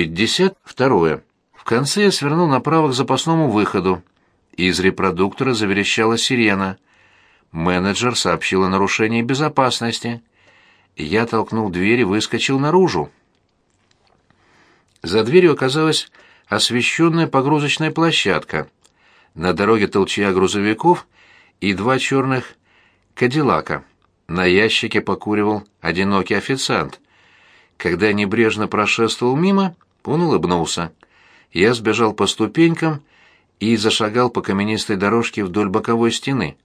Пятьдесят второе. В конце я свернул направо к запасному выходу. Из репродуктора заверещала сирена. Менеджер сообщил о нарушении безопасности. Я толкнул дверь и выскочил наружу. За дверью оказалась освещенная погрузочная площадка. На дороге толчья грузовиков и два черных кадиллака. На ящике покуривал одинокий официант. Когда я небрежно прошествовал мимо, он улыбнулся. Я сбежал по ступенькам и зашагал по каменистой дорожке вдоль боковой стены.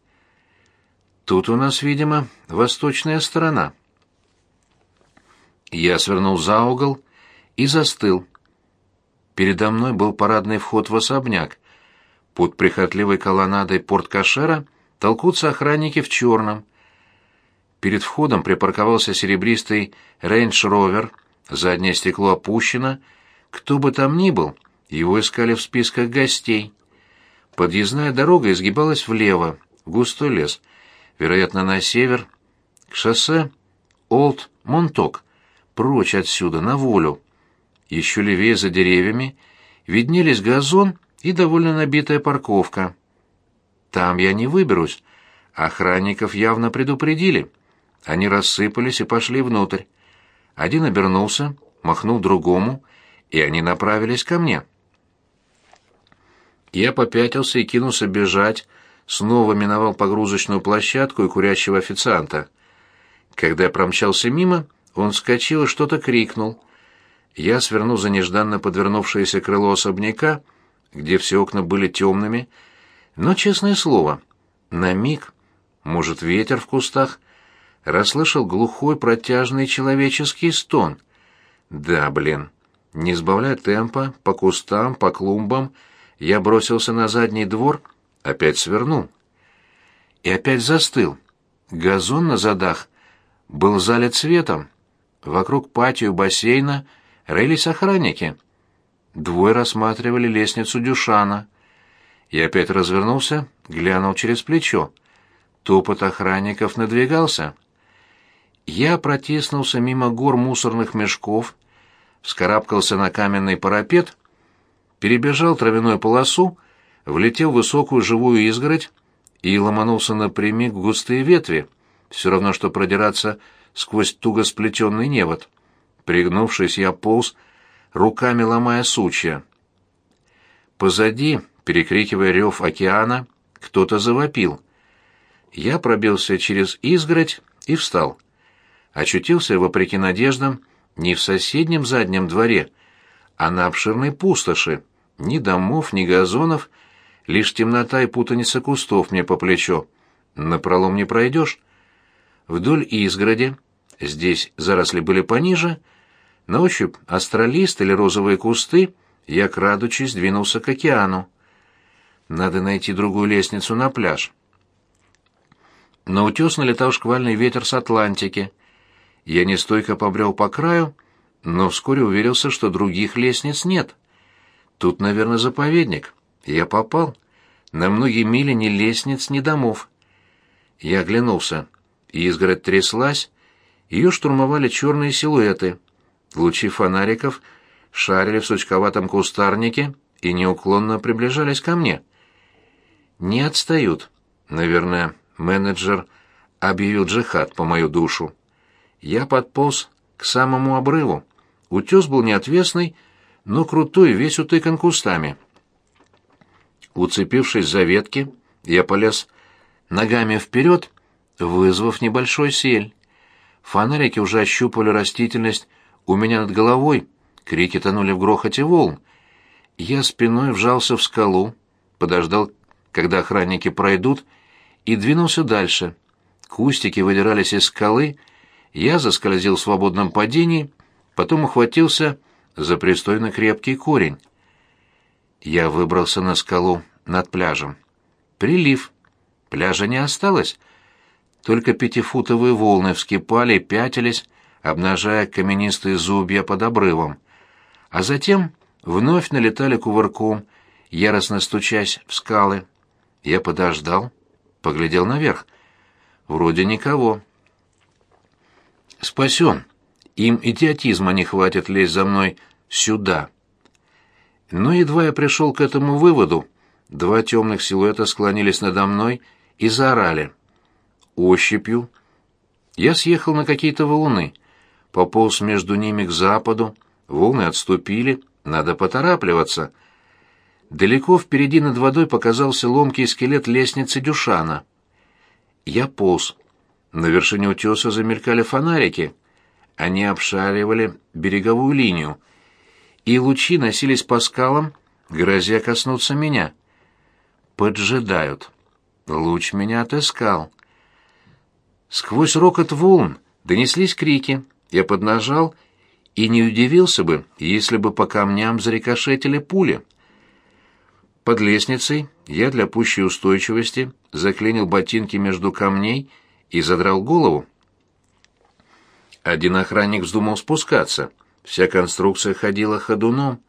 Тут у нас, видимо, восточная сторона. Я свернул за угол и застыл. Передо мной был парадный вход в особняк. Под прихотливой колоннадой порткашера толкутся охранники в черном. Перед входом припарковался серебристый рейндж-ровер, заднее стекло опущено. Кто бы там ни был, его искали в списках гостей. Подъездная дорога изгибалась влево, в густой лес, вероятно, на север, к шоссе Олд-Монток, прочь отсюда, на волю. Еще левее за деревьями виднелись газон и довольно набитая парковка. Там я не выберусь. Охранников явно предупредили. Они рассыпались и пошли внутрь. Один обернулся, махнул другому, и они направились ко мне. Я попятился и кинулся бежать, снова миновал погрузочную площадку и курящего официанта. Когда я промчался мимо, он вскочил и что-то крикнул. Я свернул за нежданно подвернувшееся крыло особняка, где все окна были темными, но, честное слово, на миг, может, ветер в кустах, расслышал глухой протяжный человеческий стон. Да, блин, не сбавляя темпа, по кустам, по клумбам, я бросился на задний двор, опять свернул. И опять застыл. Газон на задах был залит светом. Вокруг патио бассейна рылись охранники. Двое рассматривали лестницу Дюшана. Я опять развернулся, глянул через плечо. Топот охранников надвигался. Я протиснулся мимо гор мусорных мешков, вскарабкался на каменный парапет, перебежал травяную полосу, влетел в высокую живую изгородь и ломанулся напрямик в густые ветви, все равно что продираться сквозь туго сплетенный невод. Пригнувшись, я полз, руками ломая сучья. Позади, перекрикивая рев океана, кто-то завопил. Я пробился через изгородь и встал. Очутился, вопреки надеждам, не в соседнем заднем дворе, а на обширной пустоши. Ни домов, ни газонов, лишь темнота и путаница кустов мне по плечо. Напролом не пройдешь. Вдоль изгороди, здесь заросли были пониже, на ощупь астролист или розовые кусты, я, крадучись, двинулся к океану. Надо найти другую лестницу на пляж. На утес налетал шквальный ветер с Атлантики. Я нестойко побрел по краю, но вскоре уверился, что других лестниц нет. Тут, наверное, заповедник. Я попал. На многие мили ни лестниц, ни домов. Я оглянулся. Изгородь тряслась, ее штурмовали черные силуэты. Лучи фонариков шарили в сучковатом кустарнике и неуклонно приближались ко мне. Не отстают. Наверное, менеджер объявил джихад по мою душу. Я подполз к самому обрыву. Утес был неотвесный, но крутой, весь утыкан кустами. Уцепившись за ветки, я полез ногами вперед вызвав небольшой сель. Фонарики уже ощупали растительность у меня над головой, крики тонули в грохоте волн. Я спиной вжался в скалу, подождал, когда охранники пройдут, и двинулся дальше. Кустики выдирались из скалы, я заскользил в свободном падении, потом ухватился за пристойно крепкий корень. Я выбрался на скалу над пляжем. Прилив. Пляжа не осталось, только пятифутовые волны вскипали пятились, обнажая каменистые зубья под обрывом. А затем вновь налетали кувырком, яростно стучась в скалы. Я подождал, поглядел наверх. Вроде никого. Спасен. Им идиотизма не хватит лезть за мной сюда. Но едва я пришел к этому выводу, два темных силуэта склонились надо мной и заорали. Ощупью я съехал на какие-то валуны, пополз между ними к западу, волны отступили, надо поторапливаться. Далеко впереди над водой показался ломкий скелет лестницы Дюшана. Я полз. На вершине утеса замелькали фонарики. Они обшаривали береговую линию, и лучи носились по скалам, грозя коснуться меня. Поджидают. Луч меня отыскал. Сквозь рокот волн донеслись крики. Я поднажал и не удивился бы, если бы по камням зарикошетили пули. Под лестницей я для пущей устойчивости заклинил ботинки между камней и задрал голову. Один охранник вздумал спускаться. Вся конструкция ходила ходуном.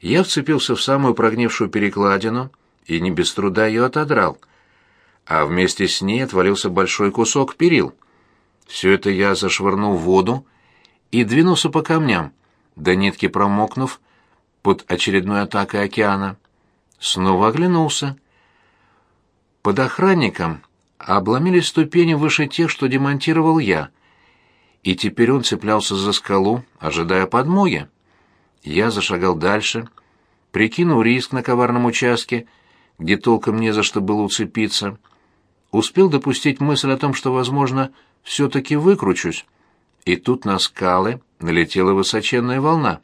Я вцепился в самую прогнившую перекладину и не без труда ее отодрал, а вместе с ней отвалился большой кусок перил. Все это я зашвырнул в воду и двинулся по камням, до нитки промокнув под очередной атакой океана. Снова оглянулся. Под охранником обломились ступени выше тех, что демонтировал я, и теперь он цеплялся за скалу, ожидая подмоги. Я зашагал дальше, прикинул риск на коварном участке, где толком не за что было уцепиться, успел допустить мысль о том, что, возможно, все-таки выкручусь, и тут на скалы налетела высоченная волна.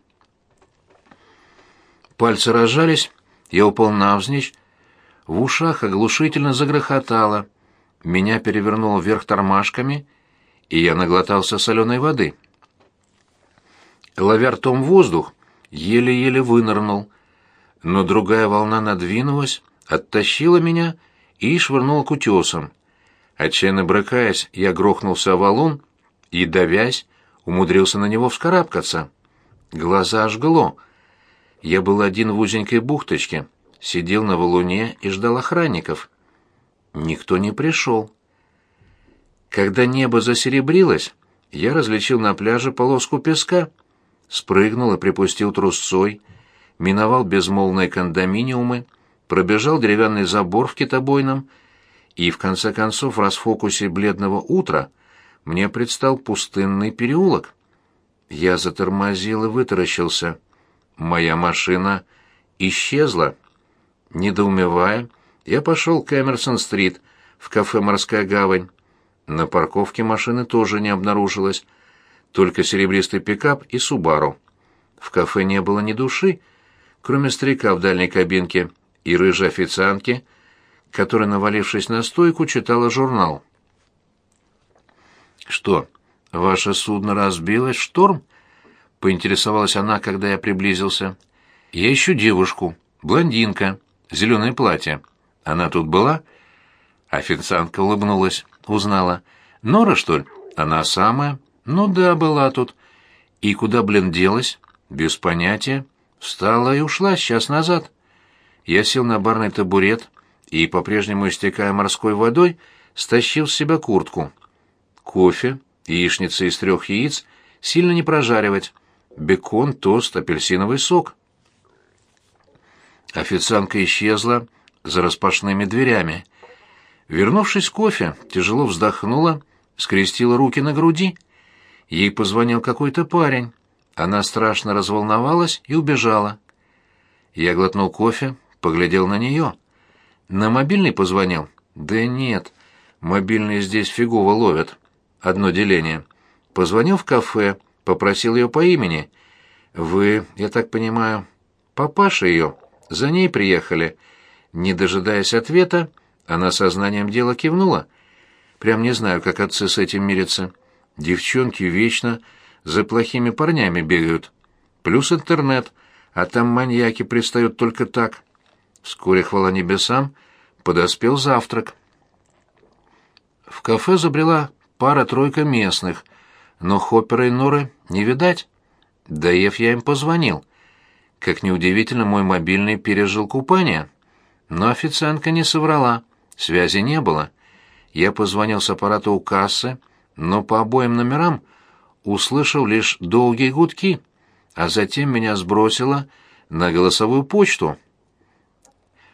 Пальцы разжались, я упал навзничь, в ушах оглушительно загрохотало, меня перевернуло вверх тормашками, и я наглотался соленой воды. Ловя ртом воздух, еле-еле вынырнул, но другая волна надвинулась, оттащила меня и швырнула к утесам. Отчаянно брыкаясь, я грохнулся о валун и, давясь, умудрился на него вскарабкаться. Глаза жгло. Я был один в узенькой бухточке — сидел на валуне и ждал охранников. Никто не пришел. Когда небо засеребрилось, я различил на пляже полоску песка, спрыгнул и припустил трусцой, миновал безмолвные кондоминиумы, пробежал деревянный забор в китобойном, и в конце концов в расфокусе бледного утра мне предстал пустынный переулок. Я затормозил и вытаращился. Моя машина исчезла. Недоумевая, я пошел к Эмерсон-стрит, в кафе «Морская гавань». На парковке машины тоже не обнаружилось, только серебристый пикап и «Субару». В кафе не было ни души, кроме старика в дальней кабинке и рыжей официантки, которая, навалившись на стойку, читала журнал. «Что, ваше судно разбилось шторм?» — поинтересовалась она, когда я приблизился. «Я ищу девушку, блондинка, зеленое платье. Она тут была?» Официантка улыбнулась, узнала. «Нора, что ли? Она самая?» «Ну да, была тут». «И куда, блин, делась?» «Без понятия. Встала и ушла час назад». Я сел на барный табурет и, по-прежнему истекая морской водой, стащил с себя куртку. Кофе, яичница из трех яиц, сильно не прожаривать. Бекон, тост, апельсиновый сок. Официантка исчезла за распашными дверями. Вернувшись к кофе, тяжело вздохнула, скрестила руки на груди. Ей позвонил какой-то парень. Она страшно разволновалась и убежала. Я глотнул кофе, поглядел на нее. На мобильный позвонил? Да нет, мобильные здесь фигово ловят. Одно деление. Позвонил в кафе, попросил ее по имени. Вы, я так понимаю, папаша ее? За ней приехали. Не дожидаясь ответа, она сознанием дела кивнула. Прям не знаю, как отцы с этим мирятся. Девчонки вечно за плохими парнями бегают. Плюс интернет, а там маньяки пристают только так. Вскоре, хвала небесам, подоспел завтрак. В кафе забрела пара-тройка местных, но Хоппера и Норы не видать. Доев, я им позвонил. Как неудивительно, мой мобильный пережил купание. Но официантка не соврала, связи не было. Я позвонил с аппарата у кассы, но по обоим номерам услышал лишь долгие гудки. а затем меня сбросило на голосовую почту.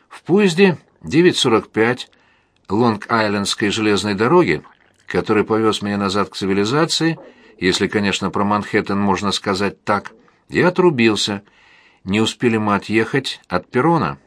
В поезде 9.45 Лонг-Айлендской железной дороги, который повез меня назад к цивилизации, если, конечно, про Манхэттен можно сказать так, я отрубился. Не успели мы отъехать от перрона.